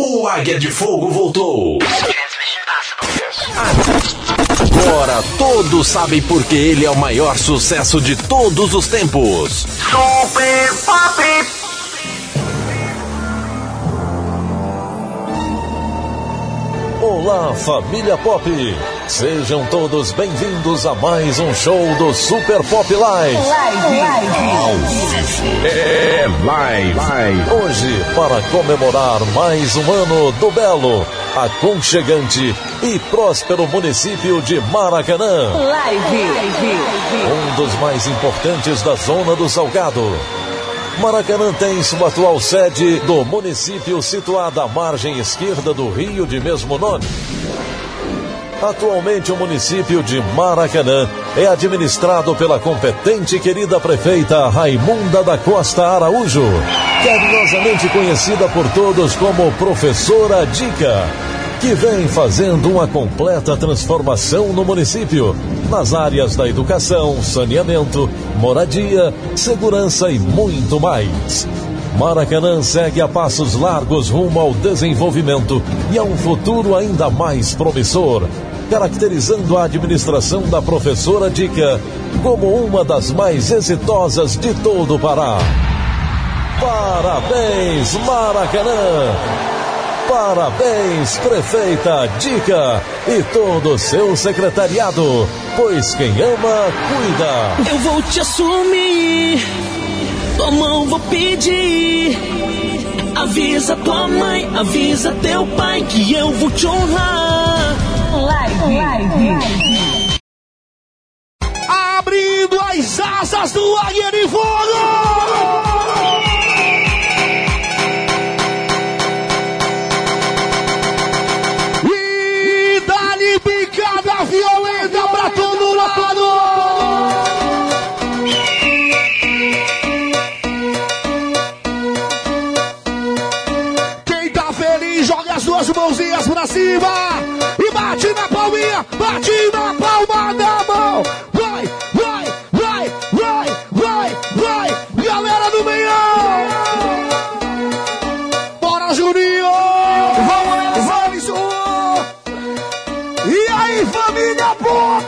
O Águia de Fogo voltou. Agora todos sabem porque ele é o maior sucesso de todos os tempos. Super Pop! Olá, família Pop! Sejam todos bem-vindos a mais um show do Super Pop Live. Live, live. É live. Hoje, para comemorar mais um ano do belo, aconchegante e próspero município de Maracanã. Live. Um dos mais importantes da zona do Salgado. Maracanã tem sua atual sede do município situada à margem esquerda do rio de mesmo nome. Atualmente, o município de Maracanã é administrado pela competente e querida prefeita Raimunda da Costa Araújo, carinhosamente conhecida por todos como Professora Dica, que vem fazendo uma completa transformação no município, nas áreas da educação, saneamento, moradia, segurança e muito mais. Maracanã segue a passos largos rumo ao desenvolvimento e a um futuro ainda mais promissor, caracterizando a administração da professora Dica como uma das mais exitosas de todo o Pará. Parabéns, Maracanã! Parabéns, prefeita Dica e todo o seu secretariado, pois quem ama, cuida. Eu vou te assumir, tua mão vou pedir. Avisa tua mãe, avisa teu pai que eu vou te honrar. Live, live. Abrindo as asas do Águia de Fogo! Cima e bate na palminha, bate na palma da mão. Vai, vai, vai, vai, vai, vai, galera do meião. Bora, Juninho! Vamos, vamos, E aí, família Pop!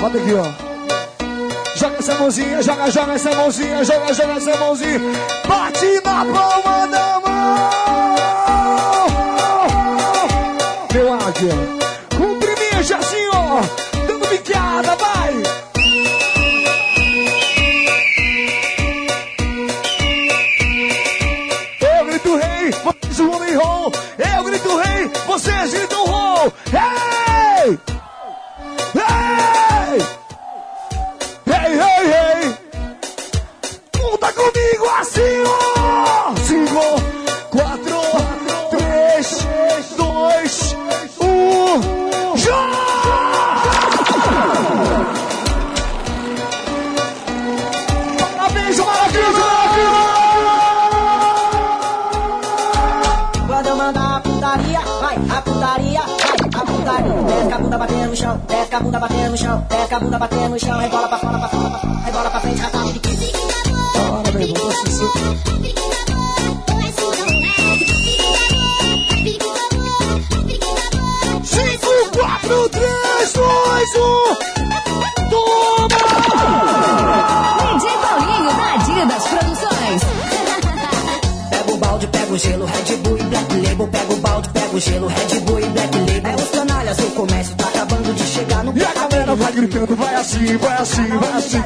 Bota aqui, ó. Joga essa mãozinha, joga, joga essa mãozinha, joga, joga essa mãozinha. Bate na palma da mão. Vai. Desce a bunda batendo no chão, desce a bunda batendo no chão, rebola pra fora, pra fora, pra fora, rebola pra frente, de quinze. Bora, meu irmão, gritando, vai assim, vai assim, vai assim.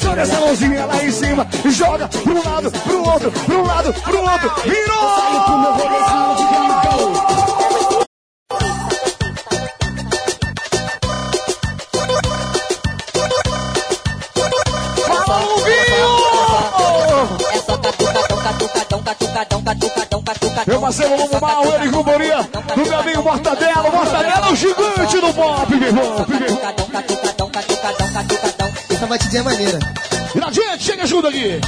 Joga essa mãozinha lá em cima e joga pro um lado, pro outro, pro um lado, pro outro. Virou! Eu saio com meu rolezinho de campeão. Meu parceiro Lobo Mal, ele com Boria, do meu amigo Mortadela, Mortadela é o gigante do pop, meu irmão batidinha é maneira. Viradinha, chega junto aqui.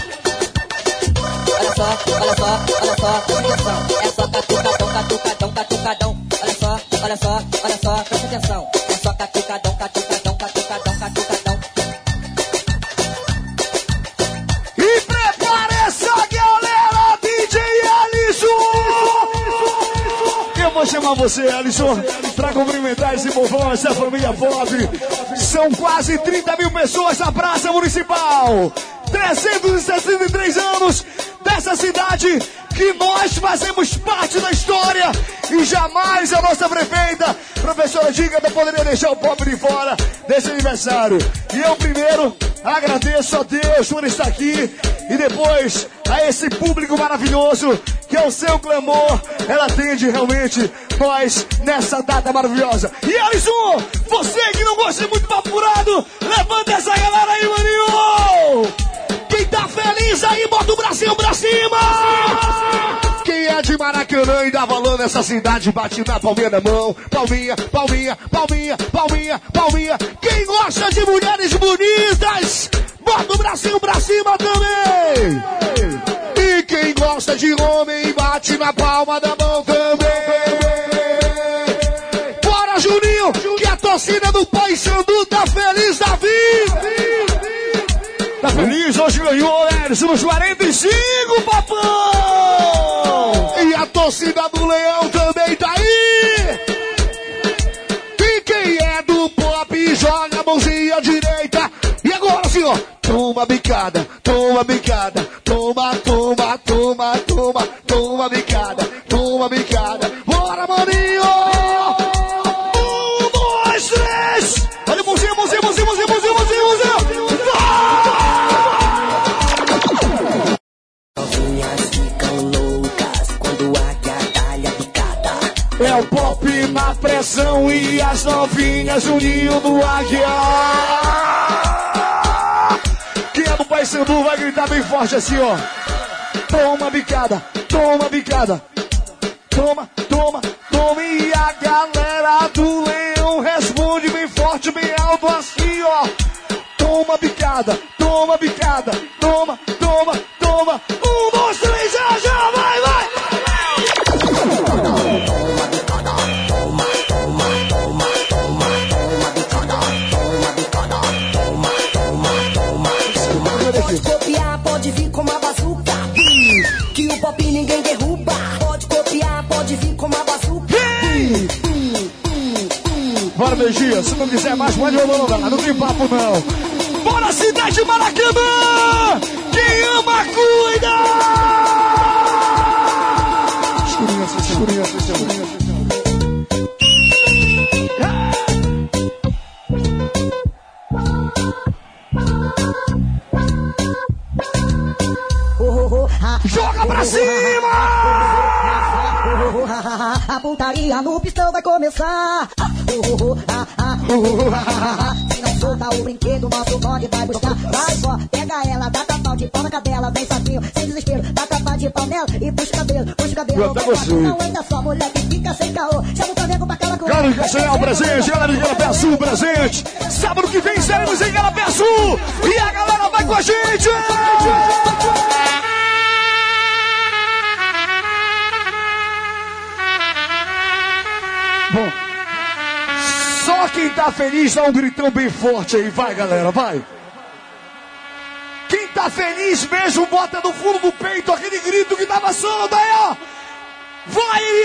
Olha só, olha só, olha só, olha só. É só catucadão, catucadão, catucadão. Olha só, olha só, olha só, presta atenção. É só catucadão, catucadão, catucadão, catucadão. E prepare galera, DJ Alisson! Eu vou chamar você, Alisson, pra cumprimentar esse povão, essa família pobre. São quase 30 mil pessoas na Praça Municipal. 363 anos dessa cidade que nós fazemos parte da história e jamais a nossa prefeita, professora Diga, poderia deixar o pobre de fora desse aniversário. E eu primeiro agradeço a Deus por estar aqui e depois a esse público maravilhoso que é o seu clamor, ela atende realmente nós nessa data maravilhosa. E Alisson, você que não gosta muito papurado, levanta essa galera aí, maninho! Quem tá feliz aí, bota o Brasil pra cima! Quem é de Maracanã e dá valor nessa cidade, bate na palminha da mão. Palminha, palminha, palminha, palminha, palminha. Quem gosta de mulheres bonitas, bota o Brasil pra cima também! E quem gosta de homem, bate na palma da mão também! Bora, Juninho, que a torcida do Pai Sandu tá feliz da vida! Tá feliz? Hoje ganhou, Edson, nos 45, papão! E a torcida do Leão também Toma bicada, toma bicada, toma, toma, toma, toma, toma bicada, toma bicada. Bora, maninho! Um, dois, três! Olha a mãozinha, mãozinha, mãozinha, mãozinha, mãozinha, mãozinha, mãozinha! Novinhas ficam loucas quando a guiadalha picada. É o pop na pressão e as novinhas o ninho do águia. Sandu vai gritar bem forte assim, ó. Toma bicada, toma bicada. Toma, toma, toma. E a galera do leão responde bem forte, bem alto assim, ó. Toma bicada, toma bicada, toma. Se não quiser mais, pode rolando, não, não tem papo não. Bora, cidade de Maracanã! Quem ama, cuida! Escurinha, escurinha, escurinha. Joga pra cima! A putaria no pistão vai começar. Se não soltar o brinquedo, nosso bonde vai buscar. Vai só, pega ela, dá tapão de pau na cadela, vem facinho, sem desespero, dá tapa de pau nela e puxa o cabelo, puxa o cabelo. Vai gostei. Não anda só, que fica sem caô. Chama o caneco pra aquela Galera de Castanhal, presente, galera de Garapé Sul, presente. Sábado que vem estaremos em Garapé Sul. E a galera vai com a gente. Bom, quem tá feliz dá um gritão bem forte aí. Vai, galera, vai. Quem tá feliz mesmo, bota no fundo do peito aquele grito que tava solto aí, ó. Vai e!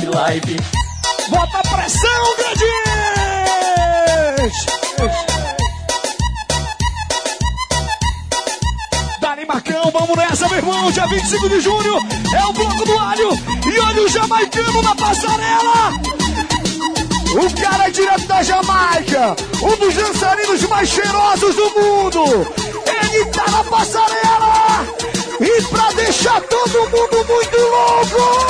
Live. Bota a pressão, Grandes! Dani Marcão, vamos nessa, meu irmão. Dia 25 de junho é o Bloco do Alho. E olha o jamaicano na passarela. O cara é direto da Jamaica. Um dos dançarinos mais cheirosos do mundo. Ele tá na passarela. E pra deixar todo mundo muito louco.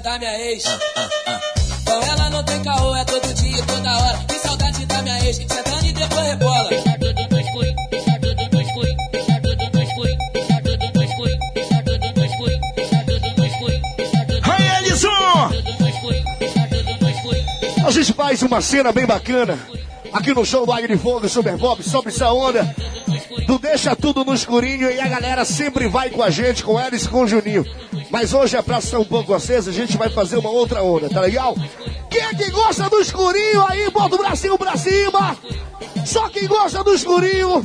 Saudade da minha ex. Com ela não tem caô, é todo dia e toda hora. Que saudade da minha ex. Sentando e depois rebola. Aí, Edson! A gente faz uma cena bem bacana aqui no show do Águia de Fogo, Super Pop, sobe essa onda. Tu deixa tudo no escurinho e a galera sempre vai com a gente, com eles e com o Juninho. Mas hoje a praça tá um pouco acesa, a gente vai fazer uma outra onda, tá legal? Quem é que gosta do escurinho aí, bota o bracinho pra cima! Só quem gosta do escurinho!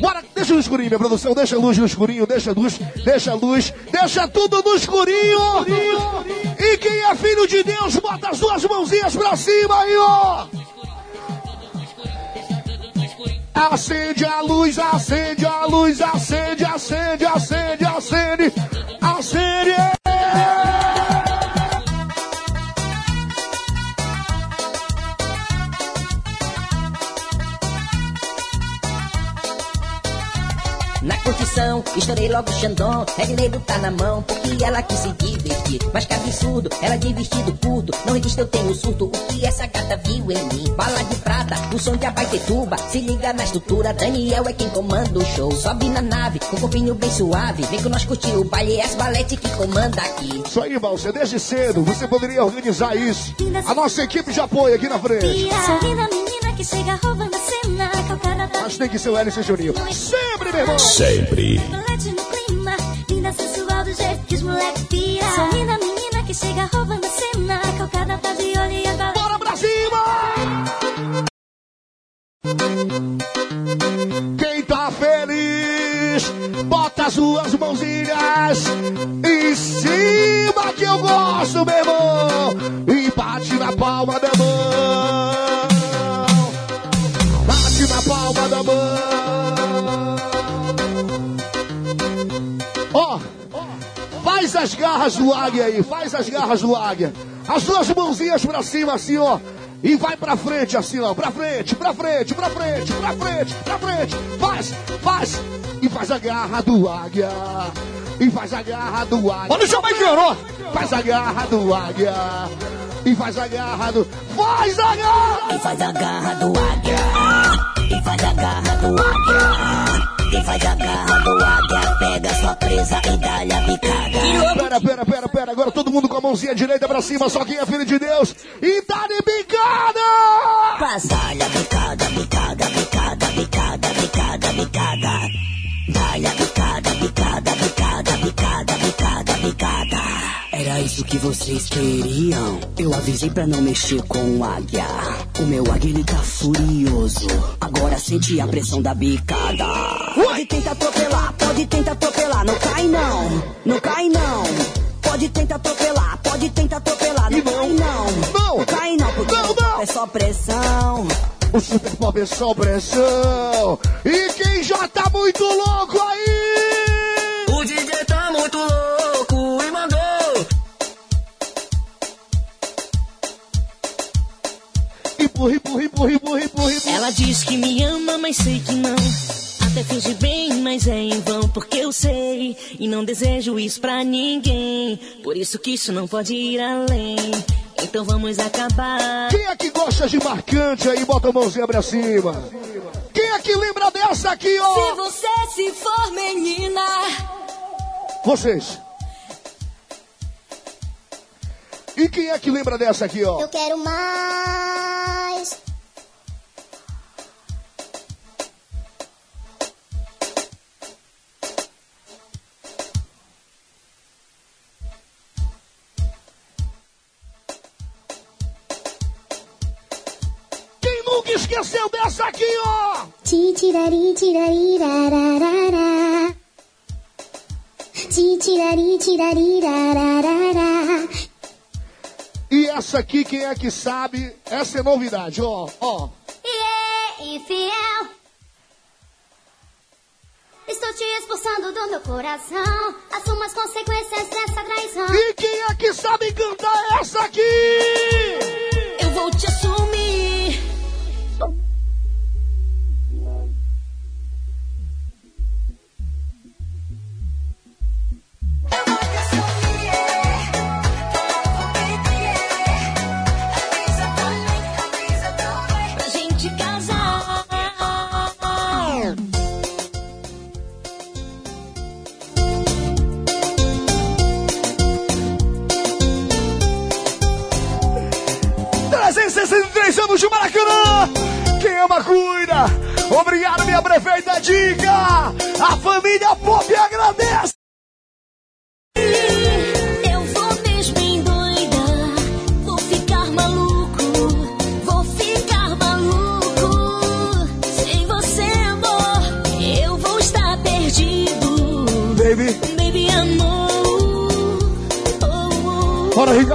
Bora, deixa no escurinho, minha produção, deixa a luz no escurinho, deixa a luz, deixa a luz, deixa tudo no escurinho! E quem é filho de Deus, bota as duas mãozinhas pra cima aí, ó! Acende a luz, acende a luz, acende, acende, acende, acende, acende! Na curtição, estourei logo o Xandão. É dinheiro tá na mão, porque ela quis se divertir. Mas que absurdo, ela de vestido curto. Não resistiu, eu tenho surto. O que essa gata viu em mim? Bala de prata, o som de abaitetuba. Se liga na estrutura, Daniel é quem comanda o show. Sobe na nave, com o corpinho bem suave. Vem com nós curtir o baile, é as balete que comanda aqui. Isso aí, Valcer, desde cedo você poderia organizar isso. A nossa equipe de apoio aqui na frente. Sou linda menina que chega roubando Mas tem que ser o Hélice Juninho. Sempre, meu irmão! Sempre. Chocolate no clima, linda sensual do jeito que os moleques menina que chega roubando a cena. Calcada tá de olho e. Bora pra cima! Quem tá feliz, bota as suas mãozinhas em cima que eu gosto, meu irmão. As garras do águia aí, faz as garras do águia. As duas mãozinhas pra cima, assim, ó. E vai pra frente, assim, ó. Pra frente, pra frente, pra frente, pra frente, pra frente. Faz, faz. E faz a garra do águia. E faz a garra do águia. Olha o jamaicano, ó. Faz a garra do águia. E faz a garra do... Faz a garra! E faz a garra do águia. E faz a garra do águia. Faz a garra águia. Pega sua presa e dá-lhe a picada. Pera, pera, pera, pera. Agora todo mundo com a mãozinha direita pra cima, só quem é filho de Deus. E dá de bicada! Dá-lhe a picada, picada, picada, picada, picada, picada. Dá-lhe a picada, picada, picada, picada, picada, picada. Era isso que vocês queriam. Eu avisei pra não mexer com o águia. O meu águia ele tá furioso. Agora sente a pressão da bicada. Pode tentar atropelar, pode tentar atropelar. Não cai não, não cai não. Pode tentar atropelar, pode tentar atropelar. Não E não, cai não, não, cai não, porque não, não. é só pressão. O Super Pop é só pressão. E quem já tá muito louco aí? O DJ tá muito louco Ela diz que me ama, mas sei que não. até finge bem, mas é em vão porque eu sei e não desejo isso pra ninguém. Por isso que isso não pode ir além. Então vamos acabar. Quem é que gosta de marcante aí? Bota a mãozinha pra cima. Quem é que lembra dessa aqui, Se ó? você se for menina, Vocês. E quem é que lembra dessa aqui, ó? Eu quero mais. Quem nunca esqueceu dessa aqui, ó? Ti tirari rararara. Ti tirari tirari rararara. Essa aqui, quem é que sabe? Essa é novidade, ó, ó. E é infiel. Estou te expulsando do meu coração. Assuma as consequências dessa traição. E quem é que sabe cantar essa aqui? eu vou te assumir.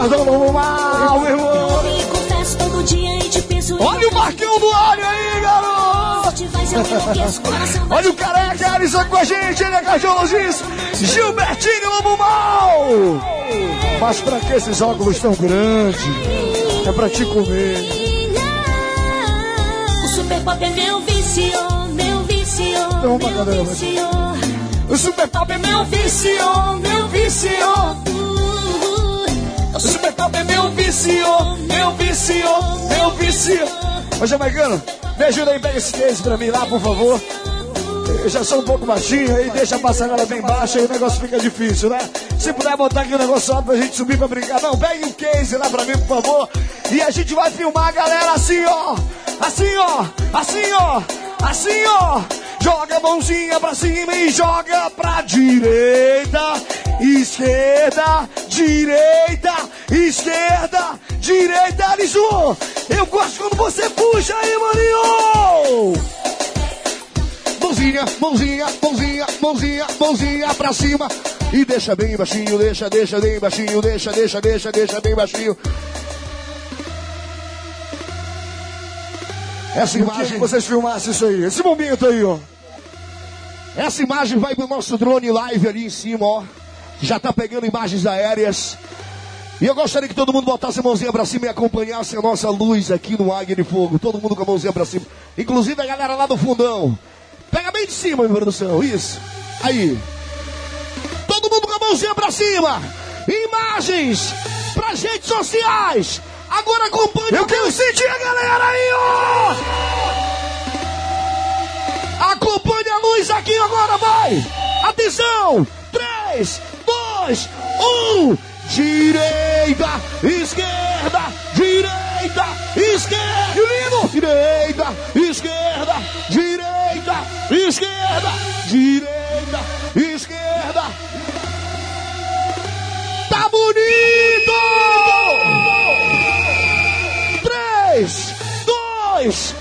Ricardão, vamos mal, meu irmão. Eu me confesso todo dia e te penso. Olha o Marcão do Alho aí, garoto. Coração Olha o careca, Alisson com a gente, ele é cardiologista. Gilbertinho Lobo Mal. Mas pra que esses óculos tão grandes? É pra te comer. O super pop é meu vício, meu vício, Toma, meu vício. O Super Pop é meu vício, meu vício. É meu vício, meu vício. Ô, Jamaicano, me ajuda aí, pega esse case pra mim lá, por favor. Eu já sou um pouco baixinho aí, deixa a passarela bem baixa aí o negócio fica difícil, né? Se puder botar aqui o negócio alto pra gente subir pra brincar. Não, pegue o case lá pra mim, por favor. E a gente vai filmar a galera assim, ó. Assim, ó. Assim, ó. Assim, ó. Joga a mãozinha pra cima e joga pra direita, esquerda, direita, esquerda, direita, Alisson. Eu gosto quando você puxa aí, maninho. Mãozinha, mãozinha, mãozinha, mãozinha, mãozinha pra cima. E deixa bem baixinho, deixa, deixa bem baixinho, deixa, deixa, deixa, deixa bem baixinho. Essa imagem, vocês filmassem isso aí, esse momento aí, ó. Essa imagem vai pro nosso drone live ali em cima, ó. Já tá pegando imagens aéreas. E eu gostaria que todo mundo botasse a mãozinha pra cima e acompanhasse a nossa luz aqui no Águia de Fogo. Todo mundo com a mãozinha pra cima. Inclusive a galera lá do fundão. Pega bem de cima, minha produção. Isso. Aí. Todo mundo com a mãozinha pra cima. Imagens pras redes sociais. Agora acompanhe. Eu quero sentir a galera aí, ó. Acompanhe a luz aqui agora, vai. Atenção. 3, 2, 1. Direita, esquerda, direita, esquerda. Lindo. Direita, esquerda, direita, esquerda, direita, esquerda. Tá bonito! 3, 2,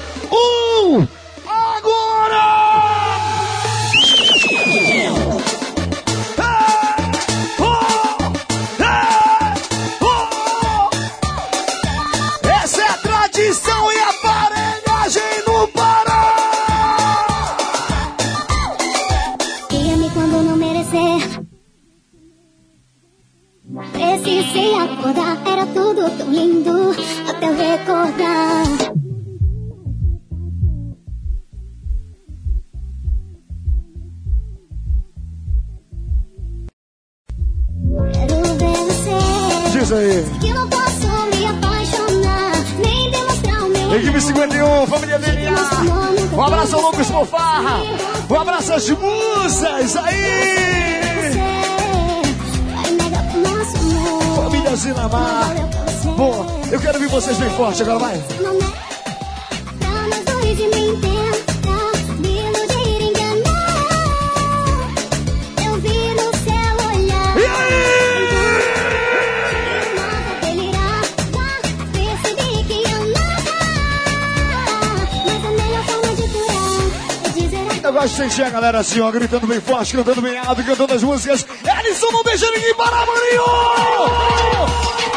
dizer a Eu gosto de a galera assim, ó, gritando bem forte, cantando bem alto, cantando as músicas. Ellison, não deixa ninguém parar, maninho!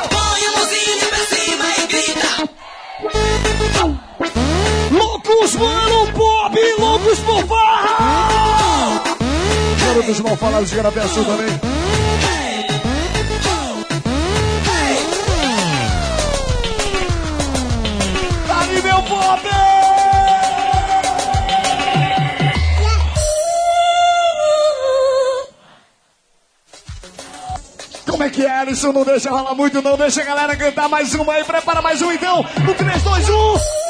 Põe a mãozinha pra cima e grita. Loucos, mano, pop, loucos por farra! Garotos mal falados de Garapeçu também. Dali, meu pop! Como é que é? Não deixa rolar muito, não. Deixa a galera cantar mais uma aí. Prepara mais um, então. No 3, 2, 1.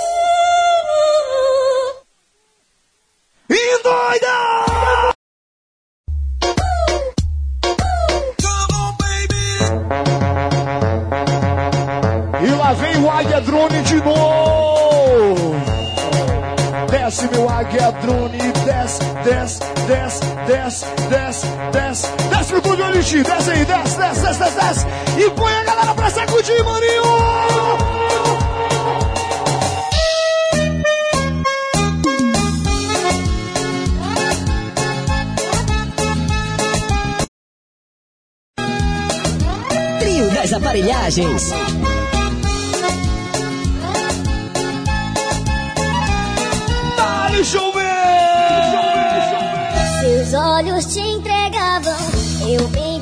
Elite, desce aí, desce, desce, desce, desce, desce. E põe a galera pra sacudir, maninho! Trio das aparelhagens. Dale, chover! Seus olhos te entregavam, eu desconfiava.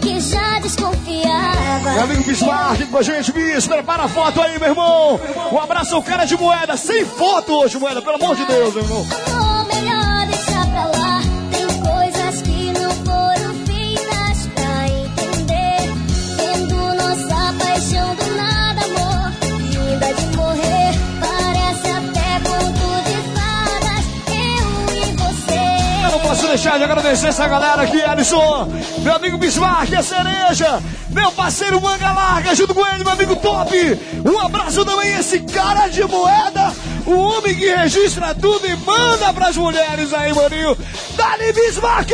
Meu amigo Bismarck aqui com a gente, Bis, prepara a foto aí, meu irmão. Um abraço ao cara de moeda, sem foto hoje, moeda, pelo amor de Deus, meu irmão. Deixar de agradecer essa galera aqui, Alisson. Meu amigo Bismarck, a cereja. Meu parceiro Manga Larga, junto com ele, meu amigo Top. Um abraço também esse cara de moeda. O homem que registra tudo e manda pras mulheres aí, maninho. Dali Bismarck!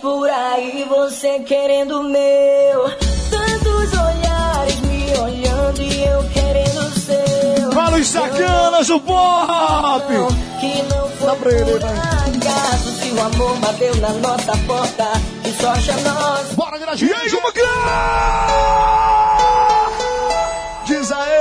Por aí você querendo meu. Sacanas do Pop! Que não foi Dá pra ele, vai. acaso se o amor bateu na nossa porta e só nós. Bora, Gratinho! E aí, como que? Diz aí!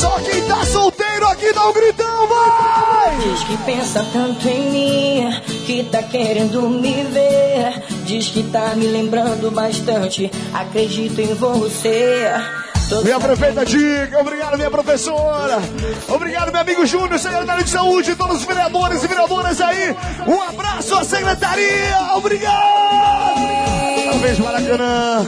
Só quem tá solteiro aqui dá um gritão, vai! Diz que pensa tanto em mim, que tá querendo me ver. Diz que tá me lembrando bastante, acredito em você. Minha prefeita Dica, obrigado, minha professora. Obrigado, meu amigo Júnior, secretário de saúde, todos os vereadores e vereadoras aí. Um abraço à secretaria, obrigado! Talvez Maracanã.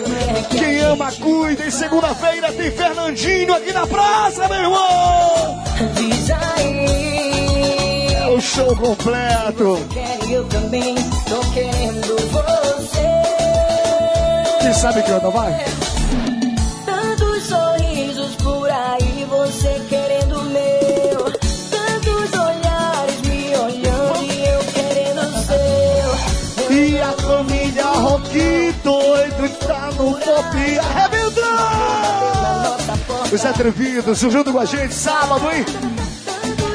Quem ama, cuida. E segunda-feira tem Fernandinho aqui na praça, meu irmão. Diz aí. É o show completo. Eu também, tô querendo você. Quem sabe que anda, vai? Pop arrebentando. Os atrevidos junto com a gente sábado, hein?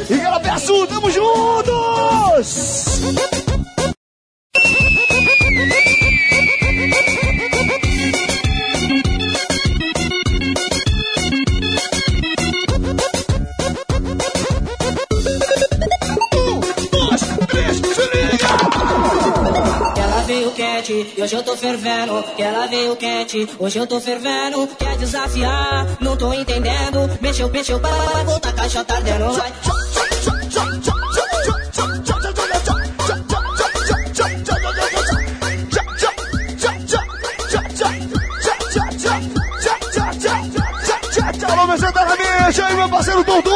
E Galera Sul, tamo juntos! Hoje eu tô fervendo. Que ela veio quente, hoje eu tô fervendo. Quer desafiar, não tô entendendo. Mexeu, mexeu, para, vai voltar, caixa tá ardendo. Vai. Curte aí, meu parceiro Dodô.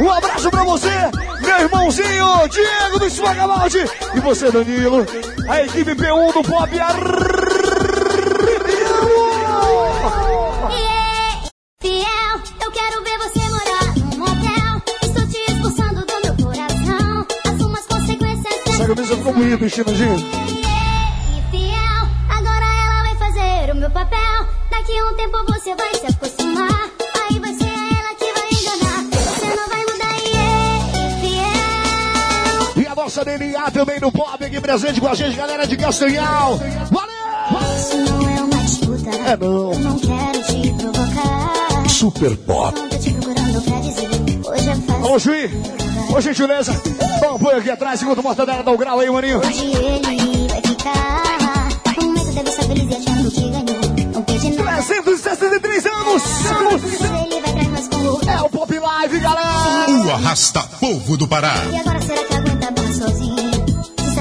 Um abraço pra você, meu irmãozinho Diego do Esmagamaldi. E você, Danilo. A equipe P1 do Pop Fiel, eu quero ver você morar num motel. Estou te expulsando do meu coração. Assuma as consequências Essa camisa ficou bonita, Estinadinho. E fiel, agora ela vai fazer o meu papel. Daqui a um tempo você vai se acostumar. Fiel. E a também no Pop aqui presente com a gente, galera de Castanhal. Valeu! Isso não é uma disputa. É não. Eu não quero te provocar. Super Pop. Não tô te procurando pra dizer. Hoje é fácil. Alô, Juí. Ô, gentileza. Dá um apoio aqui atrás, segunda mortadela, dá o grau aí, maninho. Hoje ele vai ficar. No momento deve estar feliz e achando que ganhou. Não pede nada. 363 anos. Ele O Arrasta Povo do Pará. E agora será que aguenta barra sozinho?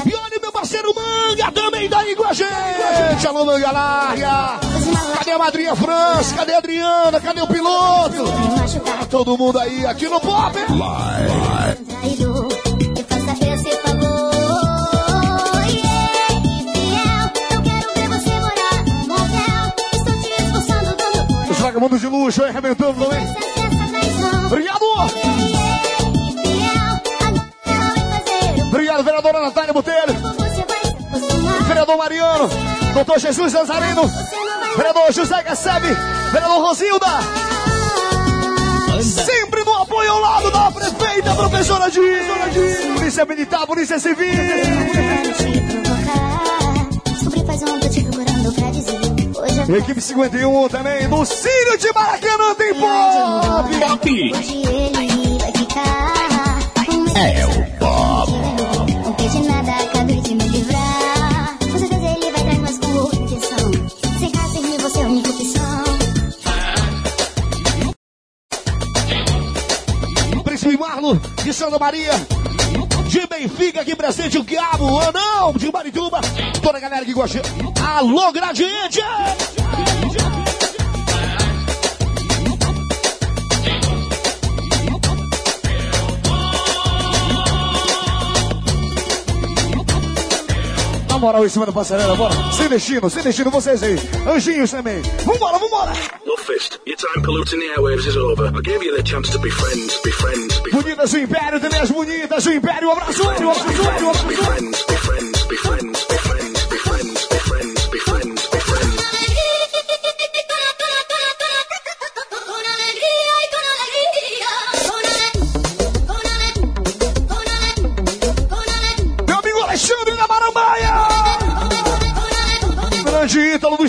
E olha meu parceiro Manga também tá aí com a gente. Alô, Manga na área. Cadê a madrinha França? Cadê a Adriana? Cadê o piloto? machucar, Todo mundo aí aqui no Pop. traído. E faça esse favor. Yeah, e Obrigado, vereadora Natália Botelho. Vereador Mariano. Doutor Jesus Nazareno. Vereador José Gassebe. Vereador Rosilda. Sempre no apoio ao lado da prefeita, professora de Polícia Militar, Polícia Civil. Equipe 51 também, no Círio de Maracanã tem pop. Pop. É o Santa Maria. De Benfica aqui presente, o Quiabo, Anão de Marituba. Toda a galera que gosta. Alô, Gradiente! Na moral, em cima da passarela, bora. Sem destino, sem destino, vocês aí. Anjinhos também. Vambora, vambora. Luffist, your time polluting the airwaves is over. I gave you the chance to be friends, be friends, be Bonitas do Império, também as bonitas do Império. Um abraço, um abraço, um abraço, um abraço. be friends, be friends, be friends, be friends,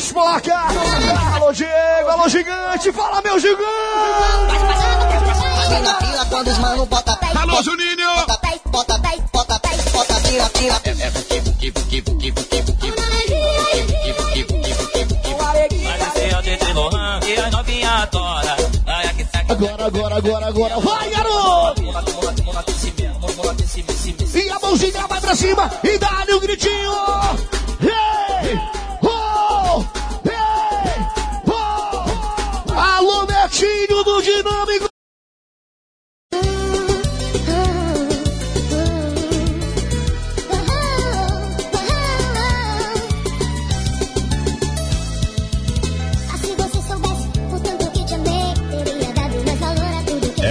Do Espoca. Alô, Diego. Alô, gigante. Fala, meu gigante. Pila, pila, quando os mano bota pé. Alô, Juninho! Bota pé, bota pé, bota pé, bota. Agora, agora, agora, agora. Vai, garoto. E a mãozinha vai pra cima. E dá-lhe um gritinho.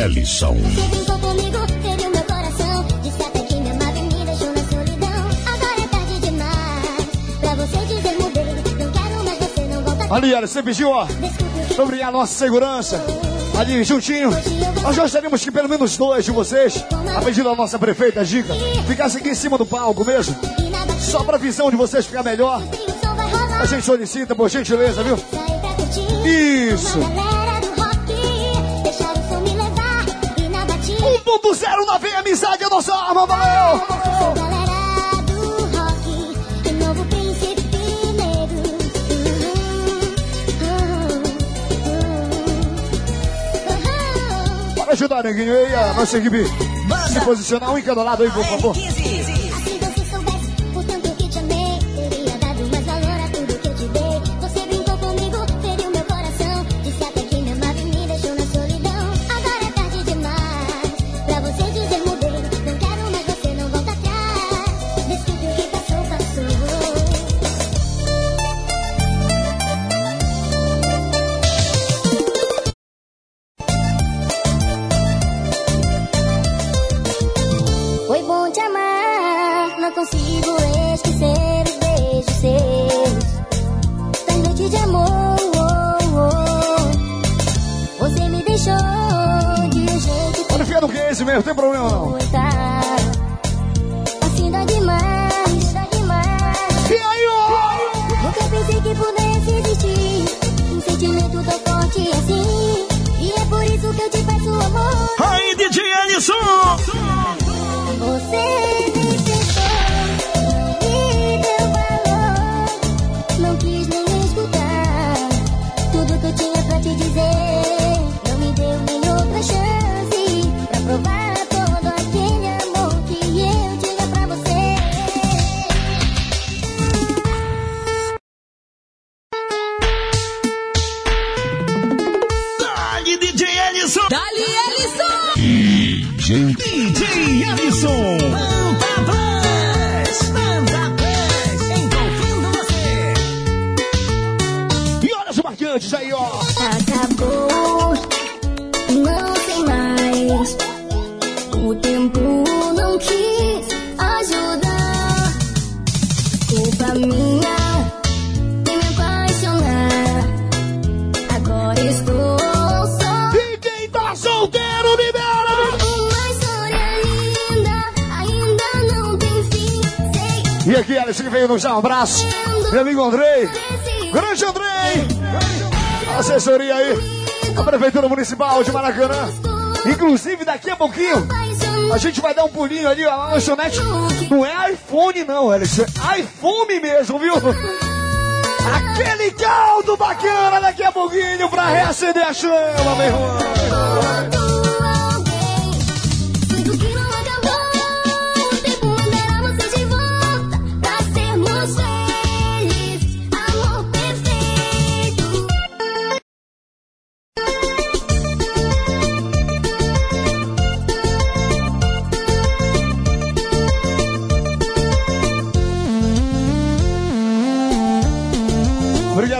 É você Ali, olha, você pediu, ó. Sobre a nossa segurança. Ali, juntinho. Nós gostaríamos que pelo menos dois de vocês, a pedido da nossa prefeita Dica, ficassem aqui em cima do palco mesmo. Só pra visão de vocês ficar melhor. A gente solicita, por gentileza, viu? Isso. Amizade é nossa arma, valeu! Sou galera do rock. Novo príncipe negro. Bora ajudar, neguinho, aí, a nossa equipe. Se posicionar um em cada lado aí, por favor. Aí, ó! Acabou, não tem mais. O tempo não quis ajudar. Culpa minha de me apaixonar. Agora estou só. E quem solteiro, libera! Uma história linda, ainda não tem fim. Sei aqui, Alisson, que veio nos dar um abraço. Meu amigo Andrei. Grande Andrei! Assessoria aí. A Prefeitura Municipal de Maracanã. Inclusive, daqui a pouquinho, a gente vai dar um pulinho ali, na lanchonete. Não é iPhone, não, Alisson. É iPhone mesmo, viu? Aquele caldo bacana daqui a pouquinho pra reacender a chama, meu irmão.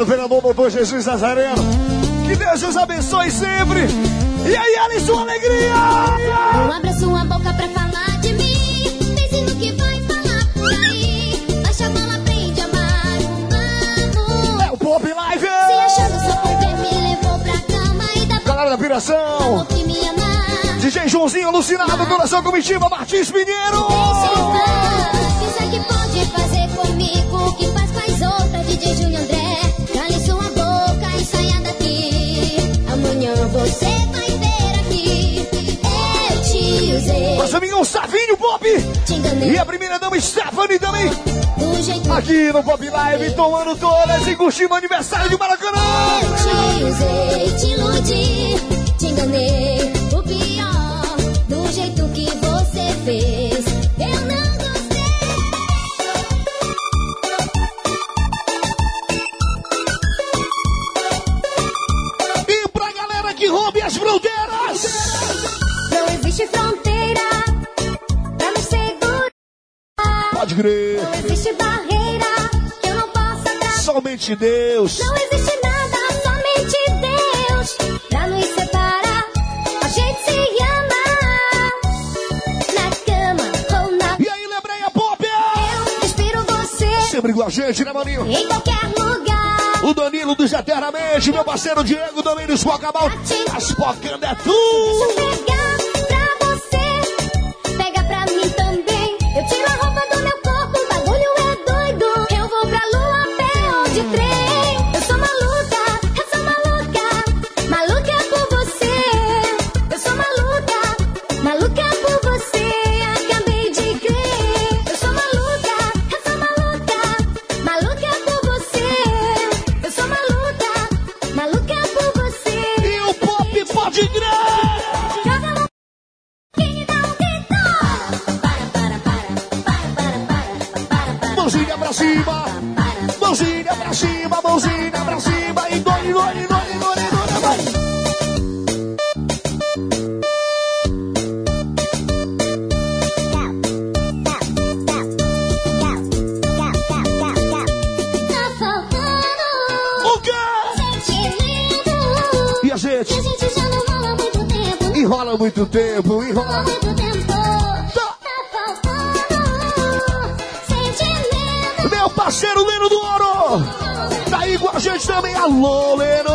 Vereador doutor Jesus Nazareno. Que Deus os abençoe sempre. E aí, Alisson, alegria! Não abra sua boca pra falar de mim. Pense no que vai falar por aí. Baixa a bola, aprende a amar. Vamos. É o Pop Live! Se achando só porque me levou pra cama e dá pra Galera da Piração, amar. DJ Joãozinho alucinado, coração comitiva, Martins paz. Pensa que pode fazer comigo o que faz faz outra. DJ Júnior André. Amigão Savinho enganei. E a primeira dama Stephanie também! Aqui no Pop Live, tomando todas e curtindo o aniversário de Maracanã! Te usei, te iludi, te enganei. O pior, do jeito que você fez, Pode crer! Não existe barreira que eu não possa dar. Somente Deus! Não existe nada, somente Deus pra nos separar. A gente se ama na cama ou na. E aí, lembrei a Pop! Eu inspiro você Sempre com a gente, né, maninho? em qualquer lugar. O Danilo dos Eternamente, meu parceiro Diego dos Pocabal. As Pocando é tu! Pegar muito tempo, enrola. muito tempo. Tá faltando parceiro Leno do Ouro. Tá aí com a gente também, alô, Leno.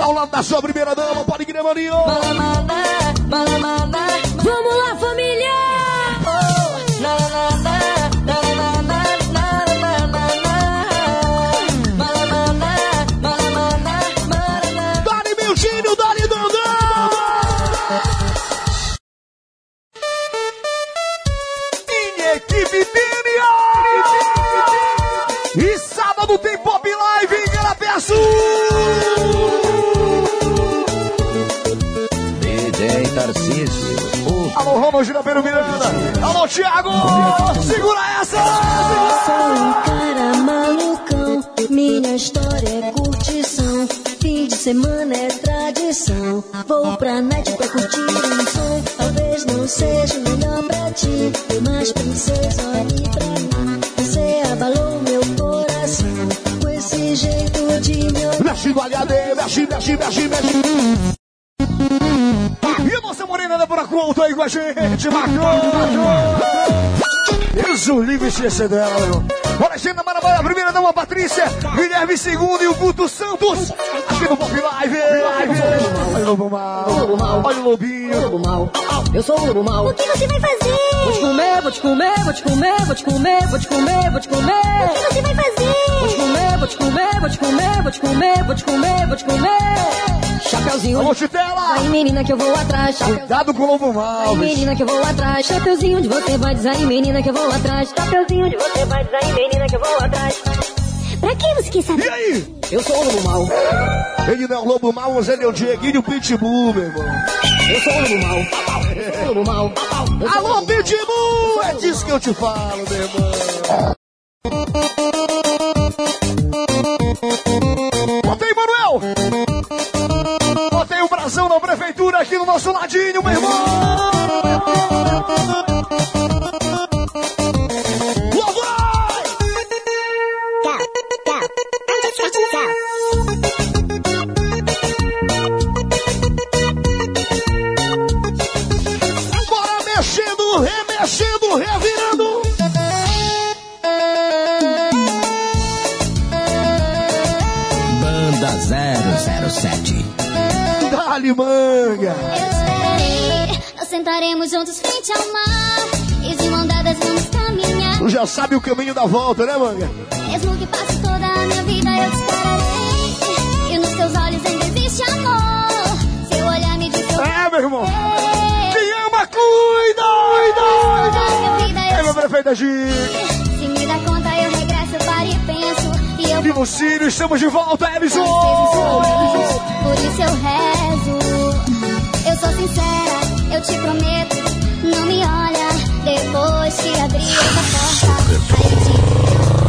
Ao lado da sua primeira dama, pode crer, maninho. Vou pra night pra curtir um som. Talvez não seja o melhor pra ti, mas princesa, olhe pra mim. Você abalou meu coração com esse jeito de me Mexe no aliade, mexe, mexe, mexe, mexe. E a nossa morena da Bora Conta aí com a gente, Marcão. Deus o livre esquecer dela, meu. Olha, Gina Maravilha, a primeira dama, Patrícia, Guilherme segundo e o Guto Santos. Aqui no Pop Live. Olha o Lobo Mal. Olha o Lobinho. Lobo mal. Eu sou o lobo mal. O que você vai fazer? Vou te comer, vou te comer, vou te comer, vou te comer, vou te comer, vou te comer. O que você vai fazer? Vou te comer, vou te comer, vou te comer, vou te comer, vou te comer, vou te comer. Chapeuzinho. Alô, Chitela. Vai, menina, que eu vou atrás. Cuidado com o Lobo Mal. Vai, menina, que eu vou atrás. Chapeuzinho de você vai aí, menina, que eu vou atrás. Chapeuzinho de você vai aí, menina, que eu vou atrás. Pra que você quer saber? E aí? Eu sou o lobo mal. Ele não é o Lobo Mal, mas ele é o Dieguinho Pitbull, meu irmão. Eu sou o lobo mal. Eu sou o lobo mal. Alô. Pitbull! É disso que eu te falo, meu irmão. Botei, Manuel! Botei o brasão na prefeitura aqui no nosso ladinho, meu irmão! Sabe o caminho da volta, né, manga? Mesmo que passe toda a minha vida, eu te esperarei. E nos teus olhos ainda existe amor. Seu olhar me diz É, meu irmão! Quem ama, cuida! Cuida! Toda a minha vida É, eu meu prefeito G! Se me dá conta, eu regresso, eu paro e penso. E eu Viva o Círio, estamos de volta, Edson! Por isso eu rezo. Eu sou sincera, eu te prometo. Que abrir essa porta.